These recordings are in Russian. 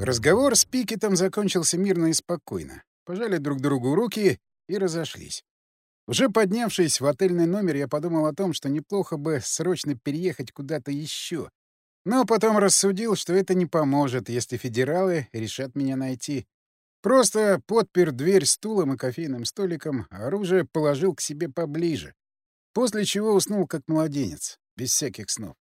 Разговор с Пикетом закончился мирно и спокойно. Пожали друг другу руки и разошлись. Уже поднявшись в отельный номер, я подумал о том, что неплохо бы срочно переехать куда-то еще. Но потом рассудил, что это не поможет, если федералы решат меня найти. Просто подпер дверь стулом и кофейным столиком, а оружие положил к себе поближе. После чего уснул как младенец, без всяких снов.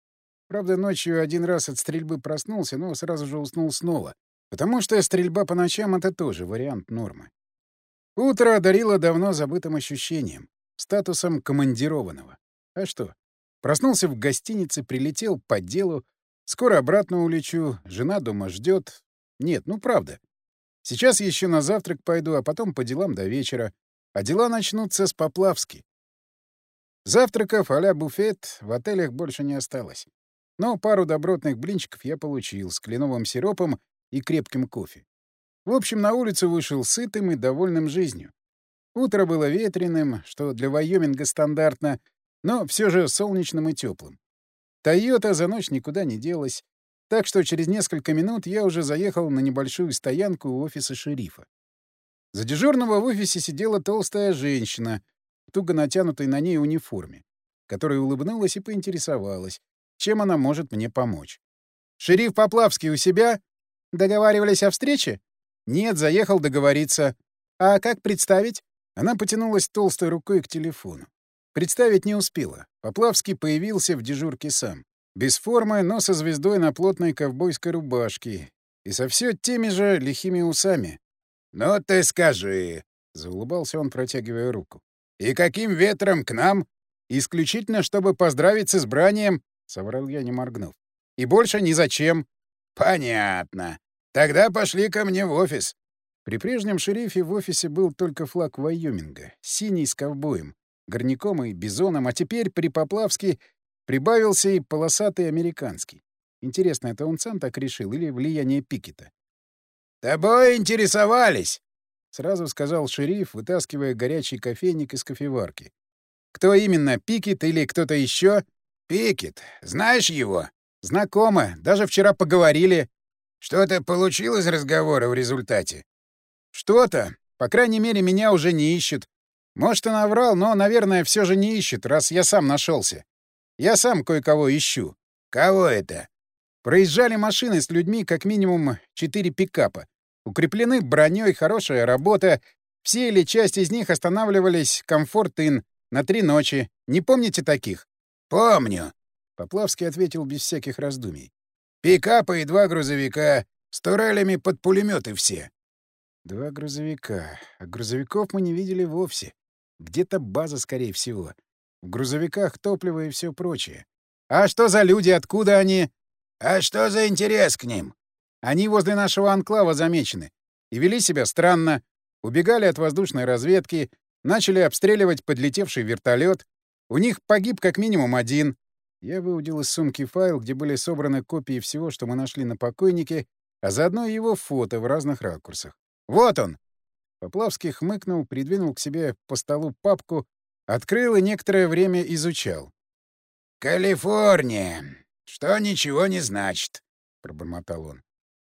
Правда, ночью один раз от стрельбы проснулся, но сразу же уснул снова. Потому что стрельба по ночам — это тоже вариант нормы. Утро одарило давно забытым ощущением, статусом командированного. А что? Проснулся в гостинице, прилетел по делу, скоро обратно улечу, жена дома ждет. Нет, ну правда. Сейчас еще на завтрак пойду, а потом по делам до вечера. А дела начнутся с Поплавски. Завтраков а буфет в отелях больше не осталось. Но пару добротных блинчиков я получил с кленовым сиропом и крепким кофе. В общем, на улицу вышел сытым и довольным жизнью. Утро было ветреным, что для Вайоминга стандартно, но все же солнечным и теплым. Тойота за ночь никуда не делась, так что через несколько минут я уже заехал на небольшую стоянку у офиса шерифа. За дежурного в офисе сидела толстая женщина туго натянутой на ней униформе, которая улыбнулась и поинтересовалась, чем она может мне помочь. «Шериф Поплавский у себя?» Договаривались о встрече? Нет, заехал договориться. А как представить? Она потянулась толстой рукой к телефону. Представить не успела. Поплавский появился в дежурке сам. Без формы, но со звездой на плотной ковбойской рубашке. И со все теми же лихими усами. «Ну ты скажи!» — заулыбался он, протягивая руку. «И каким ветром к нам? Исключительно, чтобы поздравить с избранием!» — соврал я, не моргнув. «И больше ни зачем!» «Понятно. Тогда пошли ко мне в офис. При прежнем шерифе в офисе был только флаг Вайоминга, синий с ковбоем, горняком и бизоном, а теперь при Поплавске прибавился и полосатый американский. Интересно, это он сам так решил или влияние Пикета? «Тобой интересовались!» — сразу сказал шериф, вытаскивая горячий кофейник из кофеварки. «Кто именно, Пикет или кто-то еще?» «Пикет. Знаешь его?» «Знакомо. Даже вчера поговорили. Что-то получилось разговора в результате? Что-то. По крайней мере, меня уже не ищут. Может, и наврал, но, наверное, все же не ищут, раз я сам нашелся. Я сам кое-кого ищу. Кого это? Проезжали машины с людьми как минимум четыре пикапа. Укреплены броней, хорошая работа. Все или часть из них останавливались комфорт-ин на три ночи. Не помните таких? Помню. Поплавский ответил без всяких раздумий. Пикапы и два грузовика. С турелями под пулеметы все. Два грузовика. А грузовиков мы не видели вовсе. Где-то база, скорее всего. В грузовиках топливо и все прочее. А что за люди? Откуда они? А что за интерес к ним? Они возле нашего анклава замечены. И вели себя странно. Убегали от воздушной разведки, начали обстреливать подлетевший вертолет. У них погиб как минимум один. Я выудил из сумки файл, где были собраны копии всего, что мы нашли на покойнике, а заодно его фото в разных ракурсах. «Вот он!» Поплавский хмыкнул, придвинул к себе по столу папку, открыл и некоторое время изучал. «Калифорния! Что ничего не значит», — пробормотал он.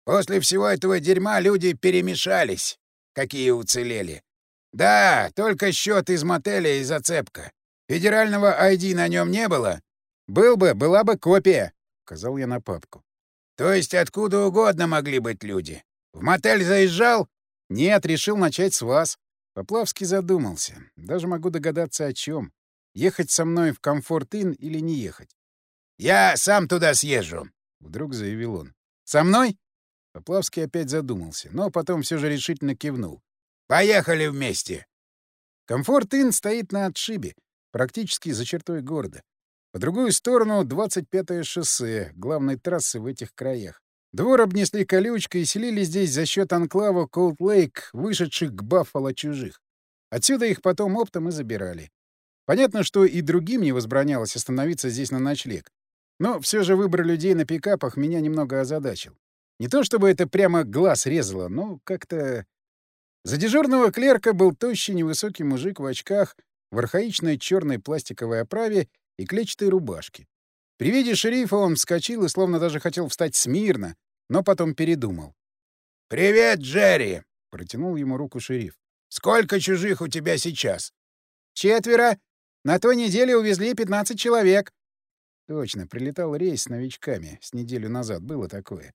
«После всего этого дерьма люди перемешались, какие уцелели. Да, только счет из мотеля и зацепка. Федерального ID на нем не было, «Был бы, была бы копия», — указал я на папку. «То есть откуда угодно могли быть люди? В мотель заезжал?» «Нет, решил начать с вас». Поплавский задумался. Даже могу догадаться, о чем. Ехать со мной в комфорт-ин или не ехать. «Я сам туда съезжу», — вдруг заявил он. «Со мной?» Поплавский опять задумался, но потом все же решительно кивнул. «Поехали вместе!» Comfort Inn стоит на отшибе, практически за чертой города. По другую сторону — 25-е шоссе, главной трассы в этих краях. Двор обнесли колючкой и селили здесь за счет анклава Колд-Лейк, вышедших к Баффало чужих. Отсюда их потом оптом и забирали. Понятно, что и другим не возбранялось остановиться здесь на ночлег. Но все же выбор людей на пикапах меня немного озадачил. Не то чтобы это прямо глаз резало, но как-то... За дежурного клерка был тощий невысокий мужик в очках, в архаичной черной пластиковой оправе и клетчатой рубашке. При виде шерифа он вскочил и словно даже хотел встать смирно, но потом передумал. «Привет, Джерри!» — протянул ему руку шериф. «Сколько чужих у тебя сейчас?» «Четверо. На той неделе увезли 15 человек». Точно, прилетал рейс с новичками. С неделю назад было такое.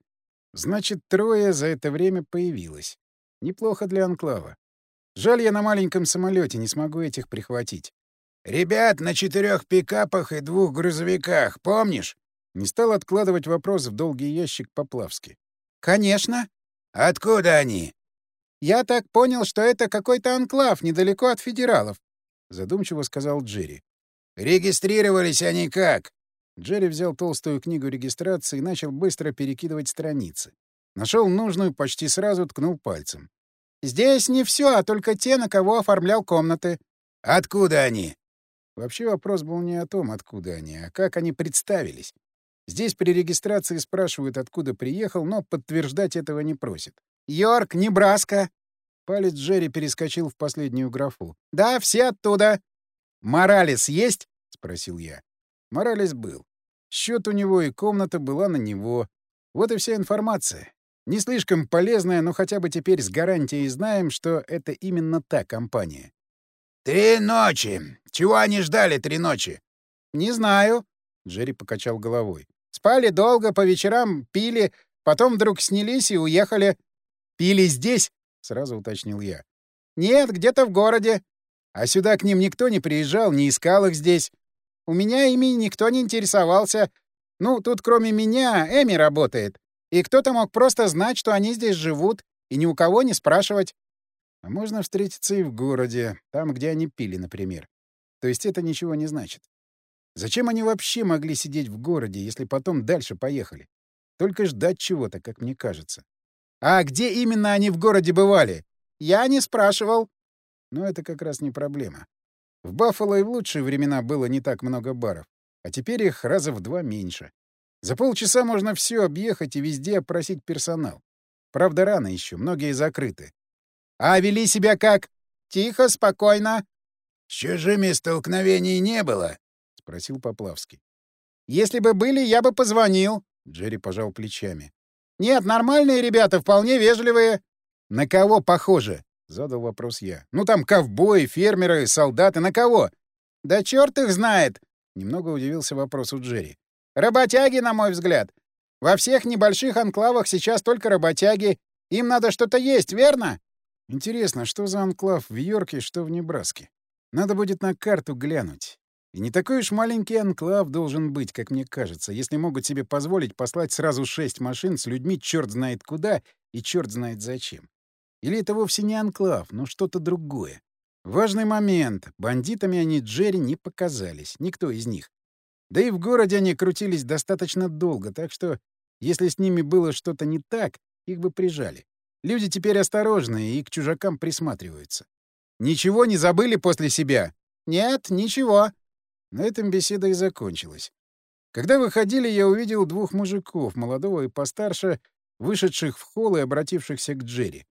Значит, трое за это время появилось. Неплохо для анклава. Жаль, я на маленьком самолете не смогу этих прихватить. «Ребят на четырех пикапах и двух грузовиках, помнишь?» Не стал откладывать вопрос в долгий ящик Поплавски. «Конечно». «Откуда они?» «Я так понял, что это какой-то анклав недалеко от федералов», — задумчиво сказал Джерри. «Регистрировались они как?» Джерри взял толстую книгу регистрации и начал быстро перекидывать страницы. Нашел нужную, почти сразу ткнул пальцем. «Здесь не все, а только те, на кого оформлял комнаты». «Откуда они?» Вообще вопрос был не о том, откуда они, а как они представились. Здесь при регистрации спрашивают, откуда приехал, но подтверждать этого не просят. «Йорк, Небраска». Палец Джерри перескочил в последнюю графу. «Да, все оттуда». «Моралес есть?» — спросил я. Моралес был. Счет у него и комната была на него. Вот и вся информация. Не слишком полезная, но хотя бы теперь с гарантией знаем, что это именно та компания. «Три ночи! Чего они ждали три ночи?» «Не знаю», — Джерри покачал головой. «Спали долго, по вечерам пили, потом вдруг снялись и уехали». «Пили здесь?» — сразу уточнил я. «Нет, где-то в городе. А сюда к ним никто не приезжал, не искал их здесь?» У меня ими никто не интересовался. Ну, тут кроме меня Эми работает. И кто-то мог просто знать, что они здесь живут, и ни у кого не спрашивать. А можно встретиться и в городе, там, где они пили, например. То есть это ничего не значит. Зачем они вообще могли сидеть в городе, если потом дальше поехали? Только ждать чего-то, как мне кажется. А где именно они в городе бывали? Я не спрашивал. Но это как раз не проблема. В Баффало и в лучшие времена было не так много баров, а теперь их раза в два меньше. За полчаса можно все объехать и везде опросить персонал. Правда, рано еще, многие закрыты. А вели себя как? Тихо, спокойно. — С чужими столкновений не было? — спросил Поплавский. — Если бы были, я бы позвонил. Джерри пожал плечами. — Нет, нормальные ребята, вполне вежливые. — На кого похоже? — задал вопрос я. «Ну там ковбои, фермеры, солдаты. На кого?» «Да черт их знает!» — немного удивился вопрос у Джерри. «Работяги, на мой взгляд. Во всех небольших анклавах сейчас только работяги. Им надо что-то есть, верно?» «Интересно, что за анклав в Йорке, что в Небраске? Надо будет на карту глянуть. И не такой уж маленький анклав должен быть, как мне кажется, если могут себе позволить послать сразу шесть машин с людьми черт знает куда и черт знает зачем. Или это вовсе не анклав, но что-то другое? Важный момент. Бандитами они Джерри не показались. Никто из них. Да и в городе они крутились достаточно долго, так что, если с ними было что-то не так, их бы прижали. Люди теперь осторожные и к чужакам присматриваются. «Ничего не забыли после себя?» «Нет, ничего». На этом беседа и закончилась. Когда выходили, я увидел двух мужиков, молодого и постарше, вышедших в холл и обратившихся к Джерри.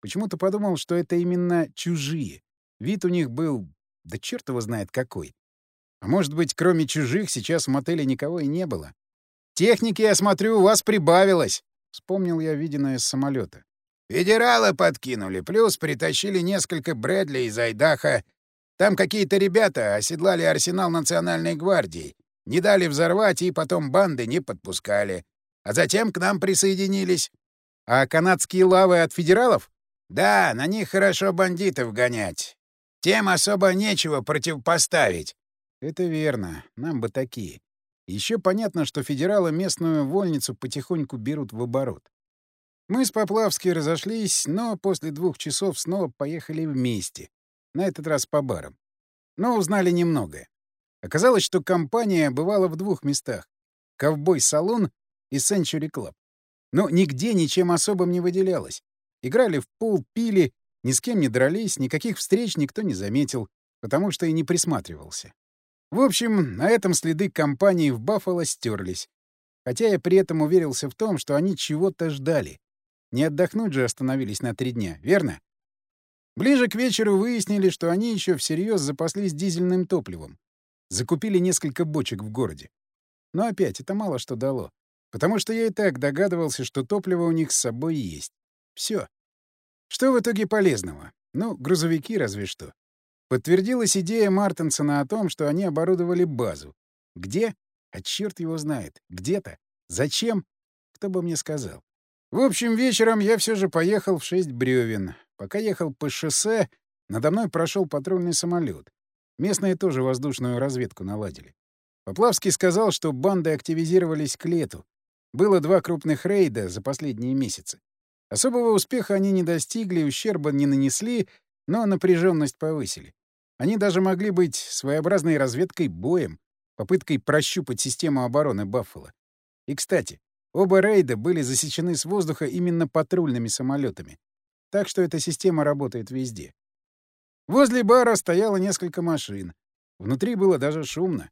Почему-то подумал, что это именно чужие. Вид у них был... Да черт его знает какой. А может быть, кроме чужих, сейчас в мотеле никого и не было? «Техники, я смотрю, у вас прибавилось!» — вспомнил я виденное с самолета. «Федералы подкинули, плюс притащили несколько Брэдли из Айдаха. Там какие-то ребята оседлали арсенал Национальной гвардии, не дали взорвать и потом банды не подпускали. А затем к нам присоединились». «А канадские лавы от федералов?» Да, на них хорошо бандитов гонять. Тем особо нечего противопоставить. Это верно. Нам бы такие. Еще понятно, что федералы местную вольницу потихоньку берут в оборот. Мы с Поплавски разошлись, но после двух часов снова поехали вместе. На этот раз по барам. Но узнали немного. Оказалось, что компания бывала в двух местах. Cowboy Saloon и Century Club. Но нигде ничем особым не выделялась. Играли в пул, пили, ни с кем не дрались, никаких встреч никто не заметил, потому что и не присматривался. В общем, на этом следы компании в Баффало стерлись. Хотя я при этом уверился в том, что они чего-то ждали. Не отдохнуть же остановились на три дня, верно? Ближе к вечеру выяснили, что они еще всерьез запаслись дизельным топливом. Закупили несколько бочек в городе. Но опять это мало что дало. Потому что я и так догадывался, что топливо у них с собой есть. Все. Что в итоге полезного? Ну, грузовики разве что. Подтвердилась идея Мартенсона о том, что они оборудовали базу. Где? А черт его знает. Где-то. Зачем? Кто бы мне сказал. В общем, вечером я все же поехал в шесть бревен. Пока ехал по шоссе, надо мной прошел патрульный самолет. Местные тоже воздушную разведку наладили. Поплавский сказал, что банды активизировались к лету. Было два крупных рейда за последние месяцы. Особого успеха они не достигли, ущерба не нанесли, но напряженность повысили. Они даже могли быть своеобразной разведкой боем, попыткой прощупать систему обороны Баффала. И, кстати, оба рейда были засечены с воздуха именно патрульными самолетами. Так что эта система работает везде. Возле бара стояло несколько машин. Внутри было даже шумно.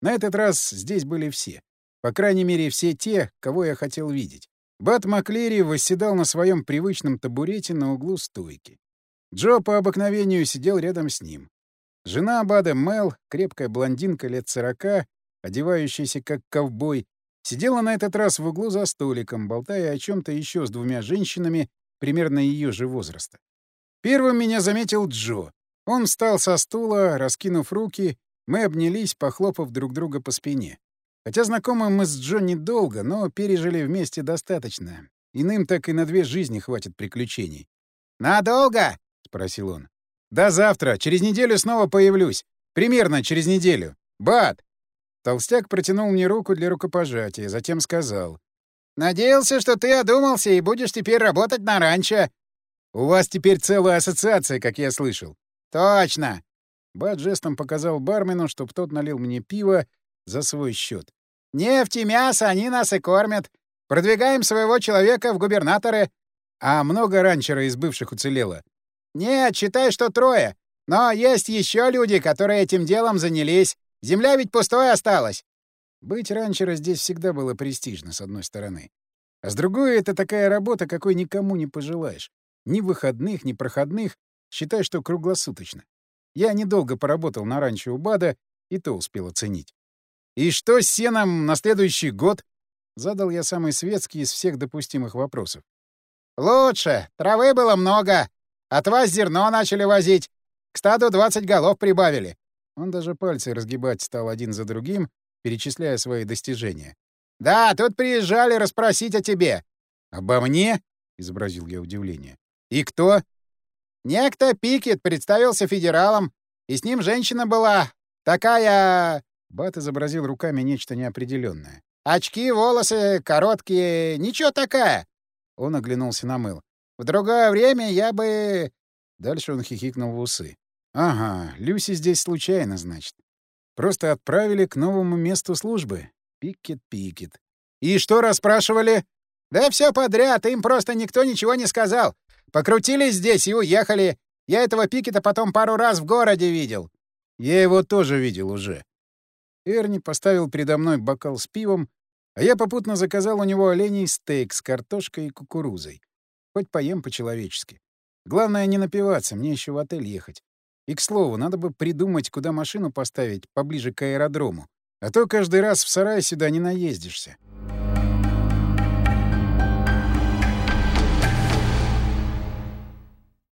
На этот раз здесь были все. По крайней мере, все те, кого я хотел видеть. Бат Маклери восседал на своем привычном табурете на углу стойки. Джо по обыкновению сидел рядом с ним. Жена Бада Мел, крепкая блондинка лет сорока, одевающаяся как ковбой, сидела на этот раз в углу за столиком, болтая о чем то еще с двумя женщинами примерно ее же возраста. Первым меня заметил Джо. Он встал со стула, раскинув руки, мы обнялись, похлопав друг друга по спине. Хотя знакомы мы с Джо недолго, но пережили вместе достаточно. Иным так и на две жизни хватит приключений. «Надолго?» — спросил он. «До завтра. Через неделю снова появлюсь. Примерно через неделю. Бат!» Толстяк протянул мне руку для рукопожатия, затем сказал. «Надеялся, что ты одумался и будешь теперь работать на ранчо». «У вас теперь целая ассоциация, как я слышал». «Точно!» Бат жестом показал бармену, чтоб тот налил мне пиво за свой счет. Нефть и мясо они нас и кормят. Продвигаем своего человека в губернаторы. А много ранчера из бывших уцелело? Нет, считай, что трое. Но есть еще люди, которые этим делом занялись. Земля ведь пустой осталась. Быть ранчера здесь всегда было престижно, с одной стороны. А с другой, это такая работа, какой никому не пожелаешь. Ни выходных, ни проходных. Считай, что круглосуточно. Я недолго поработал на ранчо у Бада, и то успел оценить. «И что с сеном на следующий год?» — задал я самый светский из всех допустимых вопросов. «Лучше. Травы было много. От вас зерно начали возить. К стаду 20 голов прибавили». Он даже пальцы разгибать стал один за другим, перечисляя свои достижения. «Да, тут приезжали расспросить о тебе». «Обо мне?» — изобразил я удивление. «И кто?» «Некто Пикет представился федералом, и с ним женщина была. Такая...» Бат изобразил руками нечто неопределенное. «Очки, волосы, короткие, ничего такая!» Он оглянулся на мыл. «В другое время я бы...» Дальше он хихикнул в усы. «Ага, Люси здесь случайно, значит. Просто отправили к новому месту службы. Пикет-пикет. И что расспрашивали?» «Да все подряд, им просто никто ничего не сказал. Покрутились здесь и уехали. Я этого Пикета потом пару раз в городе видел». «Я его тоже видел уже. Эрни поставил передо мной бокал с пивом, а я попутно заказал у него оленей стейк с картошкой и кукурузой. Хоть поем по-человечески. Главное не напиваться, мне еще в отель ехать. И, к слову, надо бы придумать, куда машину поставить поближе к аэродрому. А то каждый раз в сарай сюда не наездишься.